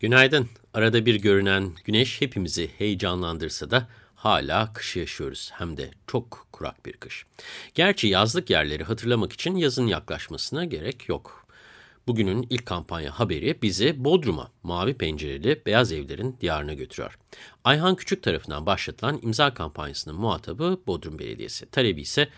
Günaydın. Arada bir görünen güneş hepimizi heyecanlandırsa da hala kışı yaşıyoruz. Hem de çok kurak bir kış. Gerçi yazlık yerleri hatırlamak için yazın yaklaşmasına gerek yok. Bugünün ilk kampanya haberi bizi Bodrum'a, mavi pencereli beyaz evlerin diyarına götürüyor. Ayhan Küçük tarafından başlatılan imza kampanyasının muhatabı Bodrum Belediyesi. Talebi ise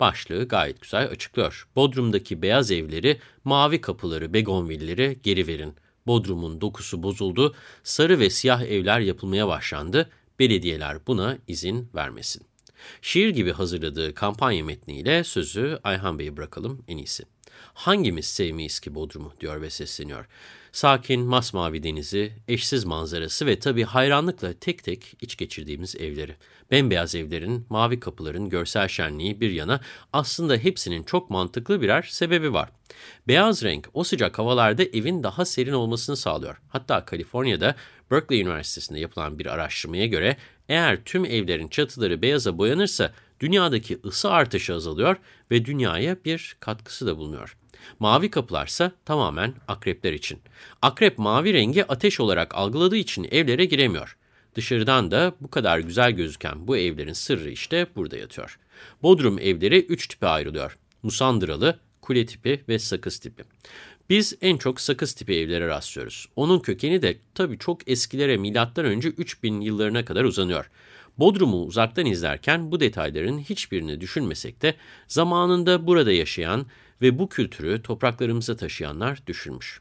başlığı gayet güzel açıklıyor. Bodrum'daki beyaz evleri, mavi kapıları, begonvilleri geri verin. Bodrum'un dokusu bozuldu, sarı ve siyah evler yapılmaya başlandı, belediyeler buna izin vermesin. Şiir gibi hazırladığı kampanya metniyle sözü Ayhan Bey'e bırakalım en iyisi. Hangimiz sevmeyiz ki Bodrum'u diyor ve sesleniyor. Sakin, masmavi denizi, eşsiz manzarası ve tabii hayranlıkla tek tek iç geçirdiğimiz evleri. Bembeyaz evlerin, mavi kapıların görsel şenliği bir yana aslında hepsinin çok mantıklı birer sebebi var. Beyaz renk o sıcak havalarda evin daha serin olmasını sağlıyor. Hatta Kaliforniya'da Berkeley Üniversitesi'nde yapılan bir araştırmaya göre eğer tüm evlerin çatıları beyaza boyanırsa dünyadaki ısı artışı azalıyor ve dünyaya bir katkısı da bulunuyor. Mavi kapılarsa tamamen akrepler için. Akrep mavi rengi ateş olarak algıladığı için evlere giremiyor. Dışarıdan da bu kadar güzel gözüken bu evlerin sırrı işte burada yatıyor. Bodrum evleri üç tipe ayrılıyor. Musandıralı, kule tipi ve sakız tipi. Biz en çok sakız tipi evlere rastlıyoruz. Onun kökeni de tabii çok eskilere milattan önce 3000 yıllarına kadar uzanıyor. Bodrum'u uzaktan izlerken bu detayların hiçbirini düşünmesek de zamanında burada yaşayan ve bu kültürü topraklarımıza taşıyanlar düşünmüş.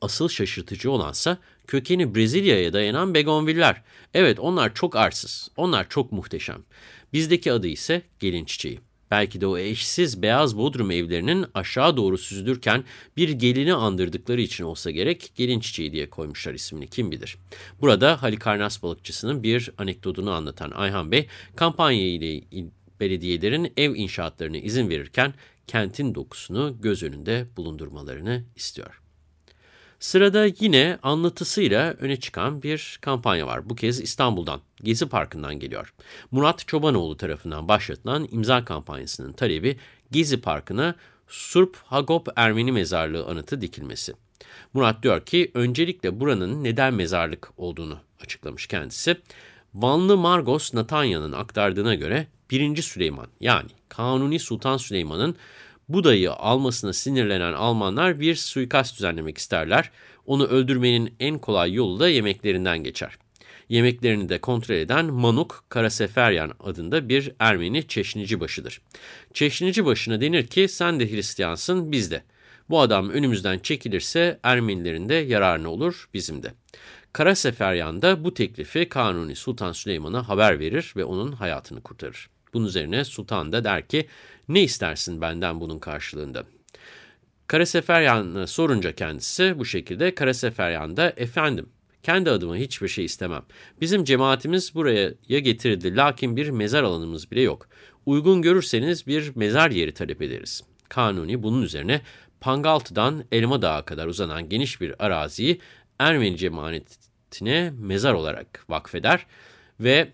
Asıl şaşırtıcı olansa kökeni Brezilya'ya dayanan begonviller. Evet onlar çok arsız, onlar çok muhteşem. Bizdeki adı ise gelin çiçeği. Belki de o eşsiz beyaz bodrum evlerinin aşağı doğru süzülürken bir gelini andırdıkları için olsa gerek gelin çiçeği diye koymuşlar ismini kim bilir. Burada Halikarnas balıkçısının bir anekdotunu anlatan Ayhan Bey kampanya ile belediyelerin ev inşaatlarına izin verirken kentin dokusunu göz önünde bulundurmalarını istiyor. Sırada yine anlatısıyla öne çıkan bir kampanya var. Bu kez İstanbul'dan, Gezi Parkı'ndan geliyor. Murat Çobanoğlu tarafından başlatılan imza kampanyasının talebi Gezi Parkı'na Surp Hagop Ermeni Mezarlığı anıtı dikilmesi. Murat diyor ki öncelikle buranın neden mezarlık olduğunu açıklamış kendisi. Vanlı Margos Natanya'nın aktardığına göre 1. Süleyman yani Kanuni Sultan Süleyman'ın Buda'yı almasına sinirlenen Almanlar bir suikast düzenlemek isterler. Onu öldürmenin en kolay yolu da yemeklerinden geçer. Yemeklerini de kontrol eden Manuk Karaseferyan adında bir Ermeni çeşnici başıdır. Çeşnici başına denir ki sen de Hristiyansın biz de. Bu adam önümüzden çekilirse Ermenilerin de yararına olur bizim de. Karaseferyan da bu teklifi Kanuni Sultan Süleyman'a haber verir ve onun hayatını kurtarır. Bunun üzerine sultan da der ki ne istersin benden bunun karşılığında? Karaseferyan'a sorunca kendisi bu şekilde Karaseferyan da efendim kendi adıma hiçbir şey istemem. Bizim cemaatimiz buraya ya getirildi lakin bir mezar alanımız bile yok. Uygun görürseniz bir mezar yeri talep ederiz. Kanuni bunun üzerine Pangaltı'dan Elma Dağı kadar uzanan geniş bir araziyi Ermeni cemaatine mezar olarak vakfeder ve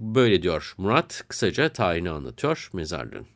Böyle diyor Murat, kısaca tarihini anlatıyor mezarlığın.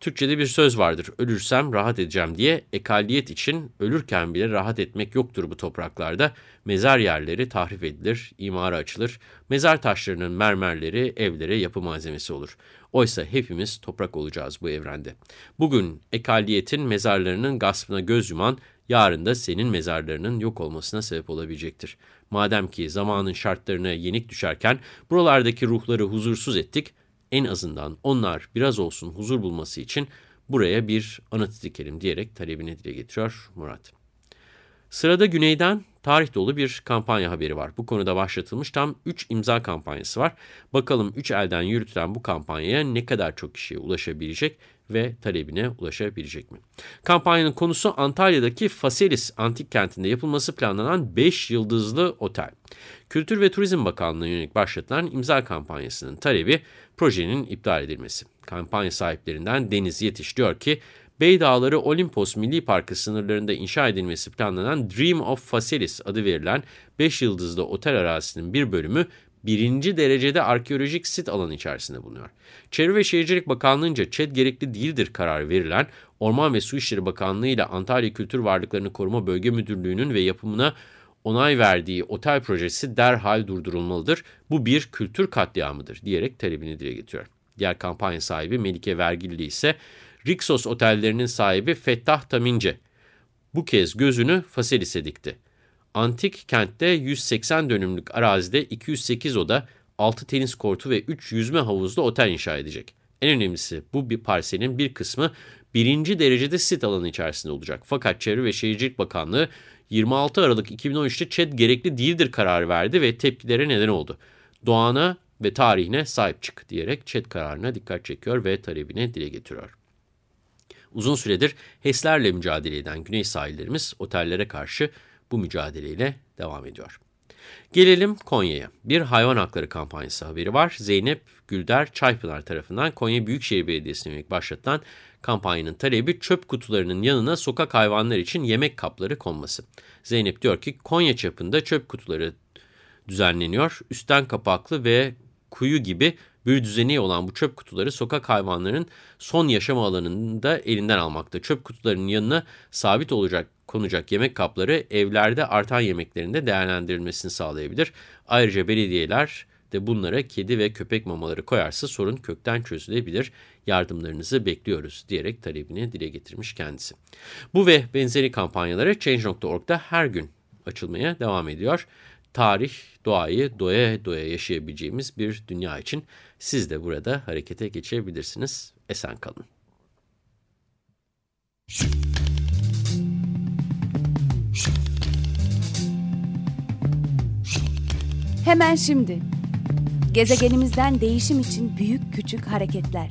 Türkçe'de bir söz vardır, ölürsem rahat edeceğim diye, ekalliyet için ölürken bile rahat etmek yoktur bu topraklarda. Mezar yerleri tahrif edilir, imara açılır, mezar taşlarının mermerleri evlere yapı malzemesi olur. Oysa hepimiz toprak olacağız bu evrende. Bugün ekalliyetin mezarlarının gaspına göz yuman, yarın da senin mezarlarının yok olmasına sebep olabilecektir. Madem ki zamanın şartlarına yenik düşerken buralardaki ruhları huzursuz ettik, en azından onlar biraz olsun huzur bulması için buraya bir anıt dikelim diyerek talebini dile getiriyor Murat. Sırada güneyden tarih dolu bir kampanya haberi var. Bu konuda başlatılmış tam 3 imza kampanyası var. Bakalım 3 elden yürütülen bu kampanyaya ne kadar çok kişiye ulaşabilecek ve talebine ulaşabilecek mi? Kampanyanın konusu Antalya'daki Faselis Antik Kenti'nde yapılması planlanan 5 yıldızlı otel. Kültür ve Turizm Bakanlığı'na yönelik başlatılan imza kampanyasının talebi projenin iptal edilmesi. Kampanya sahiplerinden Deniz Yetiş diyor ki, Beydağları Olimpos Milli Parkı sınırlarında inşa edilmesi planlanan Dream of Faselis adı verilen 5 yıldızlı otel arazisinin bir bölümü birinci derecede arkeolojik sit alanı içerisinde bulunuyor. Çevre ve Şehircilik Bakanlığı'nca ÇED gerekli değildir kararı verilen Orman ve Su İşleri Bakanlığı ile Antalya Kültür Varlıklarını Koruma Bölge Müdürlüğü'nün ve yapımına onay verdiği otel projesi derhal durdurulmalıdır. Bu bir kültür katliamıdır diyerek talebini dile getiriyor. Diğer kampanya sahibi Melike Vergilli ise Rixos otellerinin sahibi Fettah Tamince bu kez gözünü Faselis'e dikti. Antik kentte 180 dönümlük arazide 208 oda, 6 tenis kortu ve 3 yüzme havuzlu otel inşa edecek. En önemlisi bu bir parselin bir kısmı birinci derecede sit alanı içerisinde olacak. Fakat Çevre ve Şehircilik Bakanlığı 26 Aralık 2013'te ÇED gerekli değildir kararı verdi ve tepkilere neden oldu. Doğana ve tarihine sahip çık diyerek ÇED kararına dikkat çekiyor ve talebine dile getiriyor. Uzun süredir HES'lerle mücadele eden güney sahillerimiz otellere karşı bu mücadeleyle devam ediyor. Gelelim Konya'ya. Bir hayvan hakları kampanyası haberi var. Zeynep Gülder Çaypınar tarafından Konya Büyükşehir Belediyesi'ne yönelik başlatılan kampanyanın talebi çöp kutularının yanına sokak hayvanlar için yemek kapları konması. Zeynep diyor ki Konya çapında çöp kutuları düzenleniyor. Üstten kapaklı ve kuyu gibi bir düzeni olan bu çöp kutuları sokak hayvanlarının son yaşam alanında elinden almakta. Çöp kutularının yanına sabit olacak konacak yemek kapları evlerde artan yemeklerinde değerlendirilmesini sağlayabilir. Ayrıca belediyeler de bunlara kedi ve köpek mamaları koyarsa sorun kökten çözülebilir. Yardımlarınızı bekliyoruz diyerek talebini dile getirmiş kendisi. Bu ve benzeri kampanyaları Change.org'da her gün açılmaya devam ediyor tarih, doğayı doya doya yaşayabileceğimiz bir dünya için siz de burada harekete geçebilirsiniz. Esen kalın. Hemen şimdi. Gezegenimizden değişim için büyük küçük hareketler.